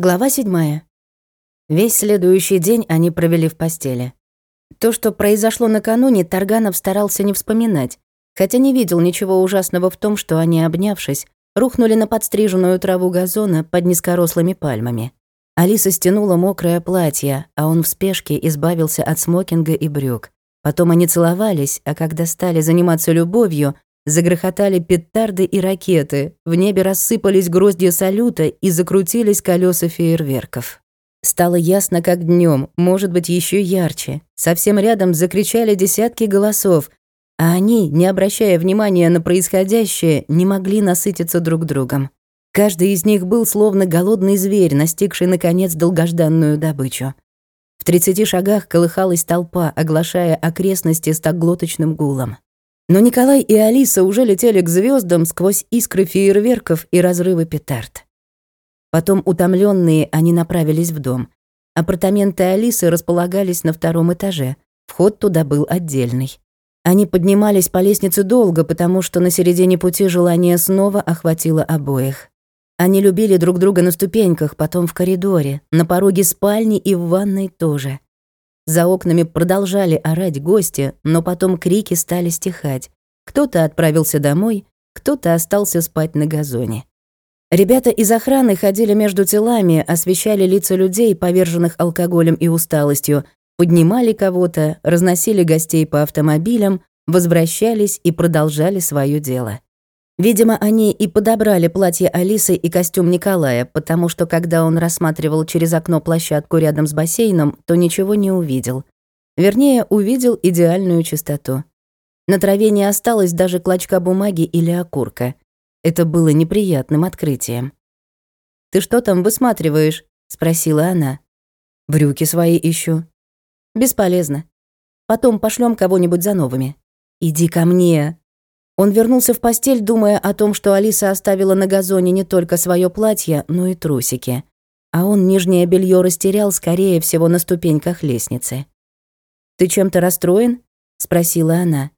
Глава седьмая. Весь следующий день они провели в постели. То, что произошло накануне, Тарганов старался не вспоминать, хотя не видел ничего ужасного в том, что они, обнявшись, рухнули на подстриженную траву газона под низкорослыми пальмами. Алиса стянула мокрое платье, а он в спешке избавился от смокинга и брюк. Потом они целовались, а когда стали заниматься любовью, Загрохотали петарды и ракеты, в небе рассыпались гроздья салюта и закрутились колеса фейерверков. Стало ясно, как днем, может быть, еще ярче. Совсем рядом закричали десятки голосов, а они, не обращая внимания на происходящее, не могли насытиться друг другом. Каждый из них был словно голодный зверь, настигший, наконец, долгожданную добычу. В тридцати шагах колыхалась толпа, оглашая окрестности стоглоточным гулом. Но Николай и Алиса уже летели к звездам сквозь искры фейерверков и разрывы петард. Потом, утомленные, они направились в дом. Апартаменты Алисы располагались на втором этаже. Вход туда был отдельный. Они поднимались по лестнице долго, потому что на середине пути желание снова охватило обоих. Они любили друг друга на ступеньках, потом в коридоре, на пороге спальни и в ванной тоже. За окнами продолжали орать гости, но потом крики стали стихать. Кто-то отправился домой, кто-то остался спать на газоне. Ребята из охраны ходили между телами, освещали лица людей, поверженных алкоголем и усталостью, поднимали кого-то, разносили гостей по автомобилям, возвращались и продолжали свое дело. Видимо, они и подобрали платье Алисы и костюм Николая, потому что когда он рассматривал через окно площадку рядом с бассейном, то ничего не увидел. Вернее, увидел идеальную чистоту. На траве не осталось даже клочка бумаги или окурка. Это было неприятным открытием. «Ты что там высматриваешь?» — спросила она. «Брюки свои ищу». «Бесполезно. Потом пошлем кого-нибудь за новыми». «Иди ко мне», он вернулся в постель, думая о том, что Алиса оставила на газоне не только свое платье, но и трусики. А он нижнее белье растерял, скорее всего, на ступеньках лестницы. «Ты чем-то расстроен?» — спросила она.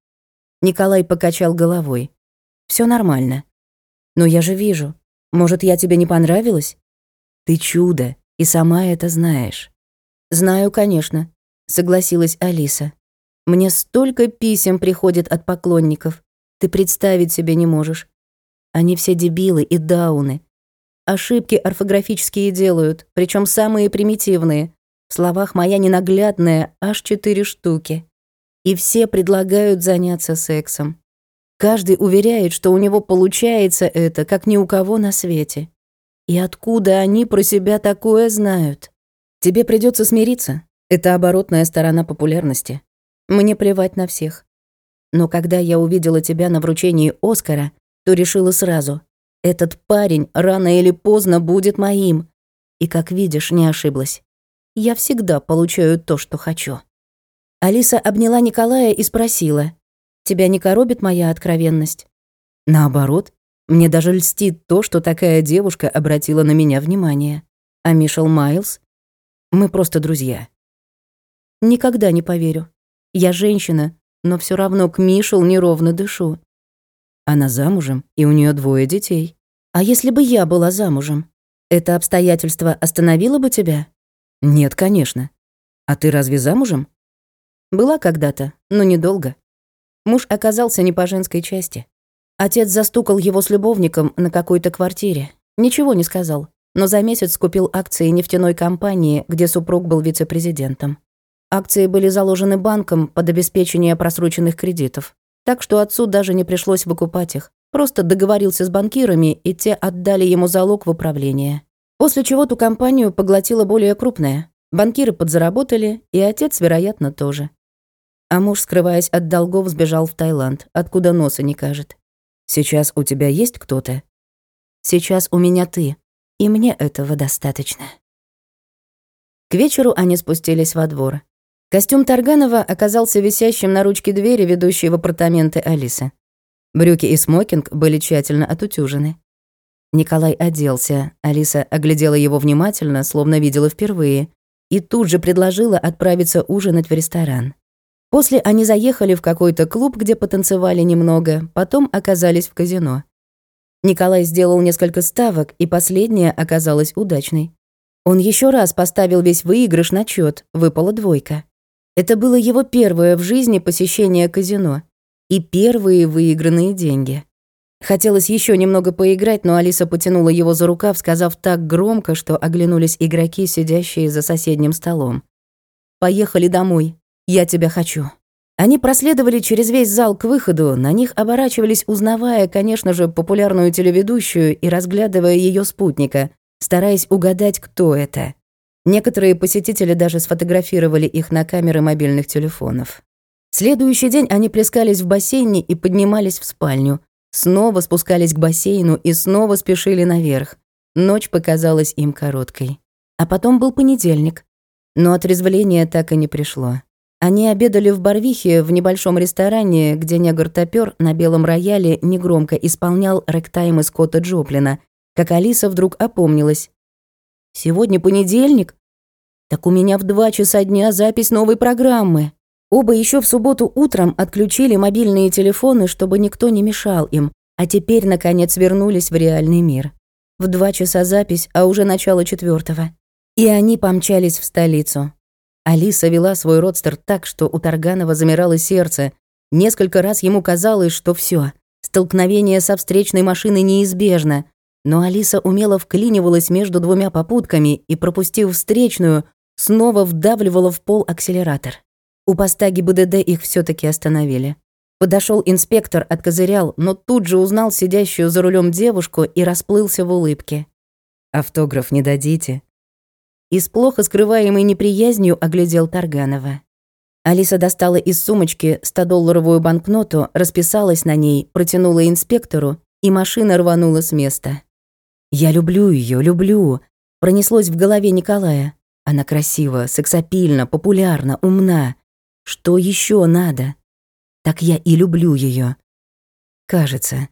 Николай покачал головой. Все нормально. Но я же вижу. Может, я тебе не понравилась? Ты чудо, и сама это знаешь. Знаю, конечно, согласилась Алиса. Мне столько писем приходит от поклонников. Ты представить себе не можешь. Они все дебилы и дауны. Ошибки орфографические делают, причем самые примитивные. В словах моя ненаглядная аж четыре штуки. И все предлагают заняться сексом. Каждый уверяет, что у него получается это, как ни у кого на свете. И откуда они про себя такое знают? Тебе придется смириться. Это оборотная сторона популярности. Мне плевать на всех. Но когда я увидела тебя на вручении Оскара, то решила сразу. Этот парень рано или поздно будет моим. И, как видишь, не ошиблась. Я всегда получаю то, что хочу. Алиса обняла Николая и спросила. «Тебя не коробит моя откровенность?» «Наоборот, мне даже льстит то, что такая девушка обратила на меня внимание. А Мишел Майлз? Мы просто друзья». «Никогда не поверю. Я женщина, но все равно к Мишел неровно дышу. Она замужем, и у нее двое детей. А если бы я была замужем? Это обстоятельство остановило бы тебя? Нет, конечно. А ты разве замужем? Была когда-то, но недолго. Муж оказался не по женской части. Отец застукал его с любовником на какой-то квартире. Ничего не сказал, но за месяц купил акции нефтяной компании, где супруг был вице-президентом. Акции были заложены банком под обеспечение просроченных кредитов. Так что отцу даже не пришлось выкупать их. Просто договорился с банкирами, и те отдали ему залог в управление. После чего ту компанию поглотила более крупная. Банкиры подзаработали, и отец, вероятно, тоже. А муж, скрываясь от долгов, сбежал в Таиланд, откуда носа не кажет. «Сейчас у тебя есть кто-то?» «Сейчас у меня ты, и мне этого достаточно». К вечеру они спустились во двор. Костюм Тарганова оказался висящим на ручке двери, ведущей в апартаменты Алисы. Брюки и смокинг были тщательно отутюжены. Николай оделся, Алиса оглядела его внимательно, словно видела впервые, и тут же предложила отправиться ужинать в ресторан. После они заехали в какой-то клуб, где потанцевали немного, потом оказались в казино. Николай сделал несколько ставок, и последняя оказалась удачной. Он еще раз поставил весь выигрыш на счет, выпала двойка. Это было его первое в жизни посещение казино и первые выигранные деньги. Хотелось еще немного поиграть, но Алиса потянула его за рукав, сказав так громко, что оглянулись игроки, сидящие за соседним столом. «Поехали домой. Я тебя хочу». Они проследовали через весь зал к выходу, на них оборачивались, узнавая, конечно же, популярную телеведущую и разглядывая ее спутника, стараясь угадать, кто это. Некоторые посетители даже сфотографировали их на камеры мобильных телефонов. Следующий день они плескались в бассейне и поднимались в спальню. Снова спускались к бассейну и снова спешили наверх. Ночь показалась им короткой. А потом был понедельник. Но отрезвление так и не пришло. Они обедали в Барвихе в небольшом ресторане, где негр-топёр на белом рояле негромко исполнял рэктайм из Кота Джоплина, как Алиса вдруг опомнилась. «Сегодня понедельник? Так у меня в два часа дня запись новой программы». Оба еще в субботу утром отключили мобильные телефоны, чтобы никто не мешал им, а теперь, наконец, вернулись в реальный мир. В два часа запись, а уже начало четвертого. И они помчались в столицу. Алиса вела свой родстер так, что у Тарганова замирало сердце. Несколько раз ему казалось, что все, столкновение со встречной машиной неизбежно. Но Алиса умело вклинивалась между двумя попутками и, пропустив встречную, снова вдавливала в пол акселератор. У поста ГИБДД их все таки остановили. Подошел инспектор, откозырял, но тут же узнал сидящую за рулем девушку и расплылся в улыбке. «Автограф не дадите?» и с плохо скрываемой неприязнью оглядел Тарганова. Алиса достала из сумочки 100-долларовую банкноту, расписалась на ней, протянула инспектору, и машина рванула с места. «Я люблю ее, люблю», — пронеслось в голове Николая. Она красива, сексапильна, популярна, умна. Что еще надо? Так я и люблю ее. Кажется.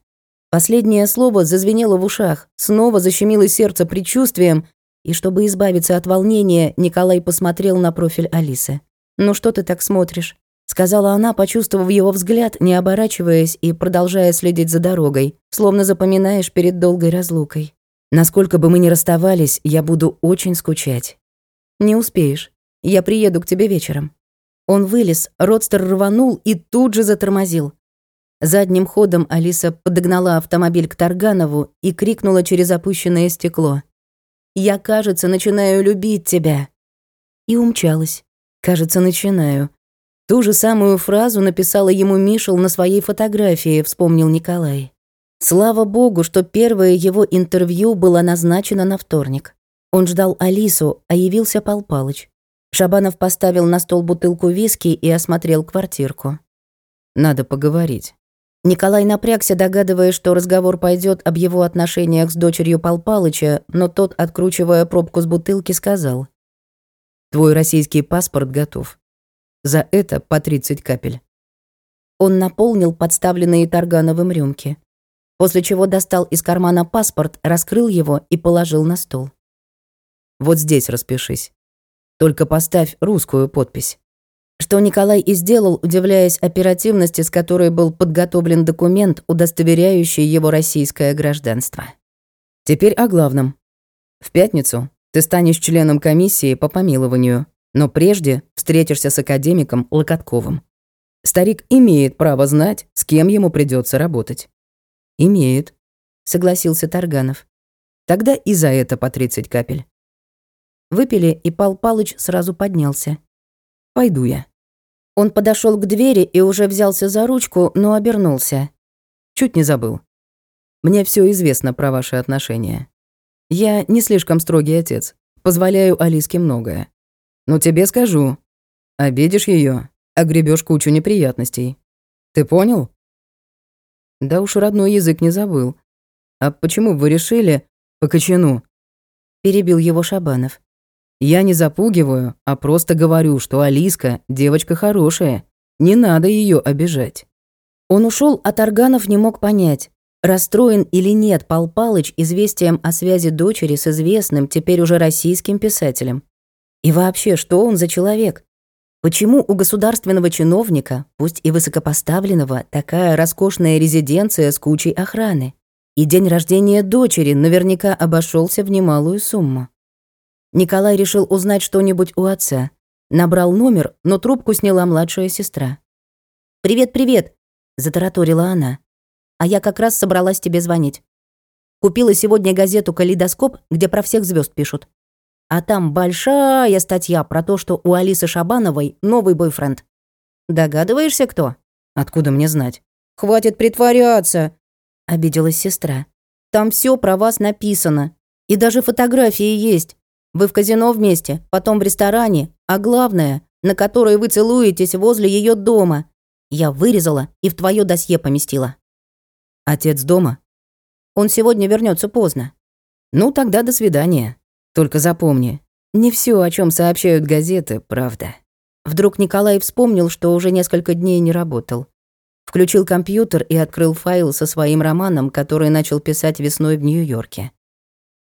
Последнее слово зазвенело в ушах, снова защемило сердце предчувствием, и чтобы избавиться от волнения, Николай посмотрел на профиль Алисы. «Ну что ты так смотришь?» сказала она, почувствовав его взгляд, не оборачиваясь и продолжая следить за дорогой, словно запоминаешь перед долгой разлукой. «Насколько бы мы ни расставались, я буду очень скучать». «Не успеешь. Я приеду к тебе вечером». Он вылез, родстер рванул и тут же затормозил. Задним ходом Алиса подогнала автомобиль к Тарганову и крикнула через опущенное стекло. Я, кажется, начинаю любить тебя». И умчалась. «Кажется, начинаю». Ту же самую фразу написала ему Мишел на своей фотографии, вспомнил Николай. Слава богу, что первое его интервью было назначено на вторник. Он ждал Алису, а явился Пал Палыч. Шабанов поставил на стол бутылку виски и осмотрел квартирку. «Надо поговорить». Николай напрягся, догадываясь, что разговор пойдет об его отношениях с дочерью Пал Палыча, но тот, откручивая пробку с бутылки, сказал. «Твой российский паспорт готов. За это по 30 капель». Он наполнил подставленные Таргановым рюмки, после чего достал из кармана паспорт, раскрыл его и положил на стол. «Вот здесь распишись. Только поставь русскую подпись». Что Николай и сделал, удивляясь оперативности, с которой был подготовлен документ, удостоверяющий его российское гражданство. Теперь о главном. В пятницу ты станешь членом комиссии по помилованию, но прежде встретишься с академиком Локотковым. Старик имеет право знать, с кем ему придется работать. Имеет, согласился Тарганов. Тогда и за это по 30 капель. Выпили, и Пал Палыч сразу поднялся. Пойду я. Он подошел к двери и уже взялся за ручку, но обернулся. Чуть не забыл. Мне все известно про ваши отношения. Я не слишком строгий отец, позволяю Алиске многое. Но тебе скажу, обидишь ее, огребешь кучу неприятностей. Ты понял? Да уж родной язык не забыл. А почему вы решили по кочану? Перебил его Шабанов. Я не запугиваю, а просто говорю, что Алиска девочка хорошая. Не надо ее обижать. Он ушел, а Тарганов не мог понять, расстроен или нет Пал Палыч известием о связи дочери с известным, теперь уже российским писателем. И вообще, что он за человек? Почему у государственного чиновника, пусть и высокопоставленного, такая роскошная резиденция с кучей охраны? И день рождения дочери наверняка обошелся в немалую сумму. Николай решил узнать что-нибудь у отца. Набрал номер, но трубку сняла младшая сестра. «Привет, привет!» – затараторила она. «А я как раз собралась тебе звонить. Купила сегодня газету «Калейдоскоп», где про всех звезд пишут. А там большая статья про то, что у Алисы Шабановой новый бойфренд. Догадываешься, кто? Откуда мне знать? Хватит притворяться, обиделась сестра. Там все про вас написано. И даже фотографии есть. Вы в казино вместе, потом в ресторане, а главное, на которой вы целуетесь возле ее дома. Я вырезала и в твое досье поместила. Отец дома? Он сегодня вернется поздно. Ну, тогда до свидания. Только запомни, не все, о чем сообщают газеты, правда. Вдруг Николай вспомнил, что уже несколько дней не работал. Включил компьютер и открыл файл со своим романом, который начал писать весной в Нью-Йорке.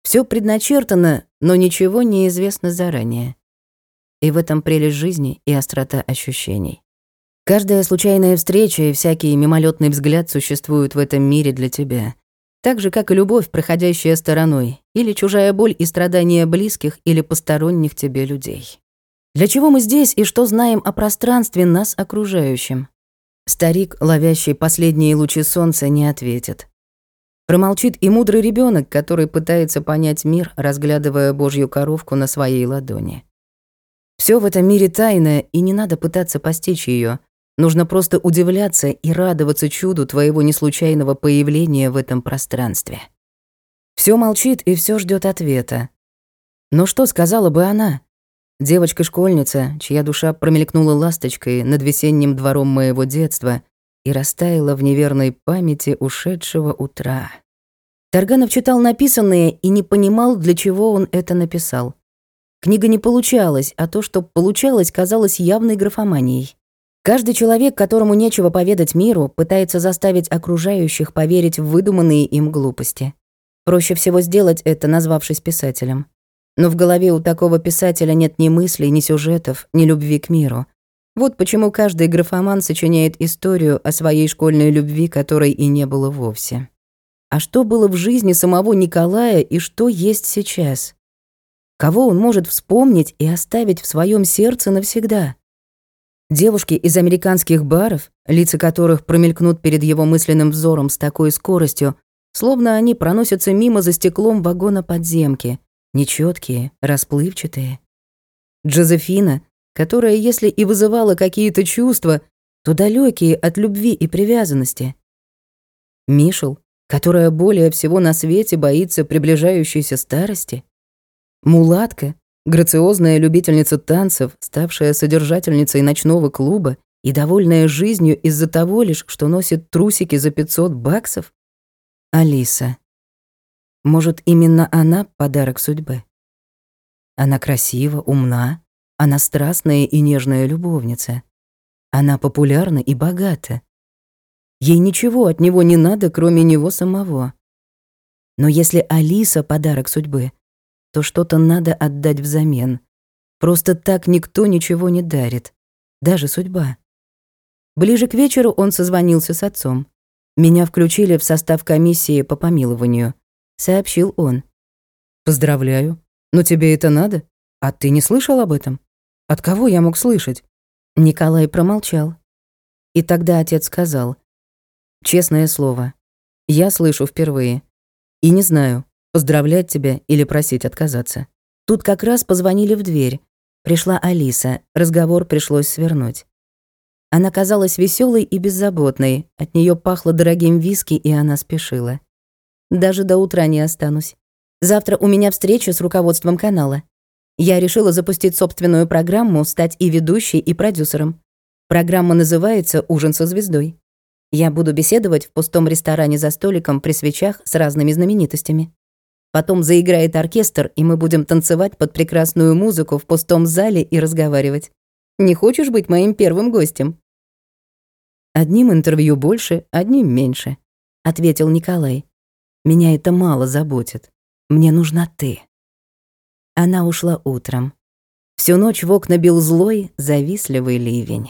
Все предначертано, но ничего не известно заранее. И в этом прелесть жизни и острота ощущений. Каждая случайная встреча и всякий мимолетный взгляд существуют в этом мире для тебя. Так же, как и любовь, проходящая стороной, или чужая боль и страдания близких или посторонних тебе людей. Для чего мы здесь и что знаем о пространстве нас окружающем? Старик, ловящий последние лучи солнца, не ответит. Промолчит и мудрый ребенок, который пытается понять мир, разглядывая божью коровку на своей ладони. Все в этом мире тайное, и не надо пытаться постичь ее. Нужно просто удивляться и радоваться чуду твоего неслучайного появления в этом пространстве. Все молчит и все ждет ответа. Но что сказала бы она? Девочка-школьница, чья душа промелькнула ласточкой над весенним двором моего детства и растаяла в неверной памяти ушедшего утра. Тарганов читал написанное и не понимал, для чего он это написал. Книга не получалась, а то, что получалось, казалось явной графоманией. Каждый человек, которому нечего поведать миру, пытается заставить окружающих поверить в выдуманные им глупости. Проще всего сделать это, назвавшись писателем. Но в голове у такого писателя нет ни мыслей, ни сюжетов, ни любви к миру. Вот почему каждый графоман сочиняет историю о своей школьной любви, которой и не было вовсе. А что было в жизни самого Николая и что есть сейчас? Кого он может вспомнить и оставить в своем сердце навсегда? Девушки из американских баров, лица которых промелькнут перед его мысленным взором с такой скоростью, словно они проносятся мимо за стеклом вагона подземки — нечеткие, расплывчатые. Джозефина, которая, если и вызывала какие-то чувства, то далекие от любви и привязанности. Мишел, которая более всего на свете боится приближающейся старости. Мулатка, грациозная любительница танцев, ставшая содержательницей ночного клуба и довольная жизнью из-за того лишь, что носит трусики за 500 баксов. Алиса, может, именно она — подарок судьбы? Она красива, умна, она страстная и нежная любовница. Она популярна и богата. Ей ничего от него не надо, кроме него самого. Но если Алиса — подарок судьбы, то что-то надо отдать взамен. Просто так никто ничего не дарит, даже судьба. Ближе к вечеру он созвонился с отцом. Меня включили в состав комиссии по помилованию сообщил он. «Поздравляю. Но тебе это надо? А ты не слышал об этом? От кого я мог слышать?» Николай промолчал. И тогда отец сказал. «Честное слово, я слышу впервые. И не знаю, поздравлять тебя или просить отказаться». Тут как раз позвонили в дверь. Пришла Алиса, разговор пришлось свернуть. Она казалась веселой и беззаботной, от нее пахло дорогим виски, и она спешила. Даже до утра не останусь. Завтра у меня встреча с руководством канала. Я решила запустить собственную программу, стать и ведущей, и продюсером. Программа называется «Ужин со звездой». Я буду беседовать в пустом ресторане за столиком при свечах с разными знаменитостями. Потом заиграет оркестр, и мы будем танцевать под прекрасную музыку в пустом зале и разговаривать. Не хочешь быть моим первым гостем? Одним интервью больше, одним меньше, ответил Николай. Меня это мало заботит. Мне нужна ты». Она ушла утром. Всю ночь в окна бил злой, завистливый ливень.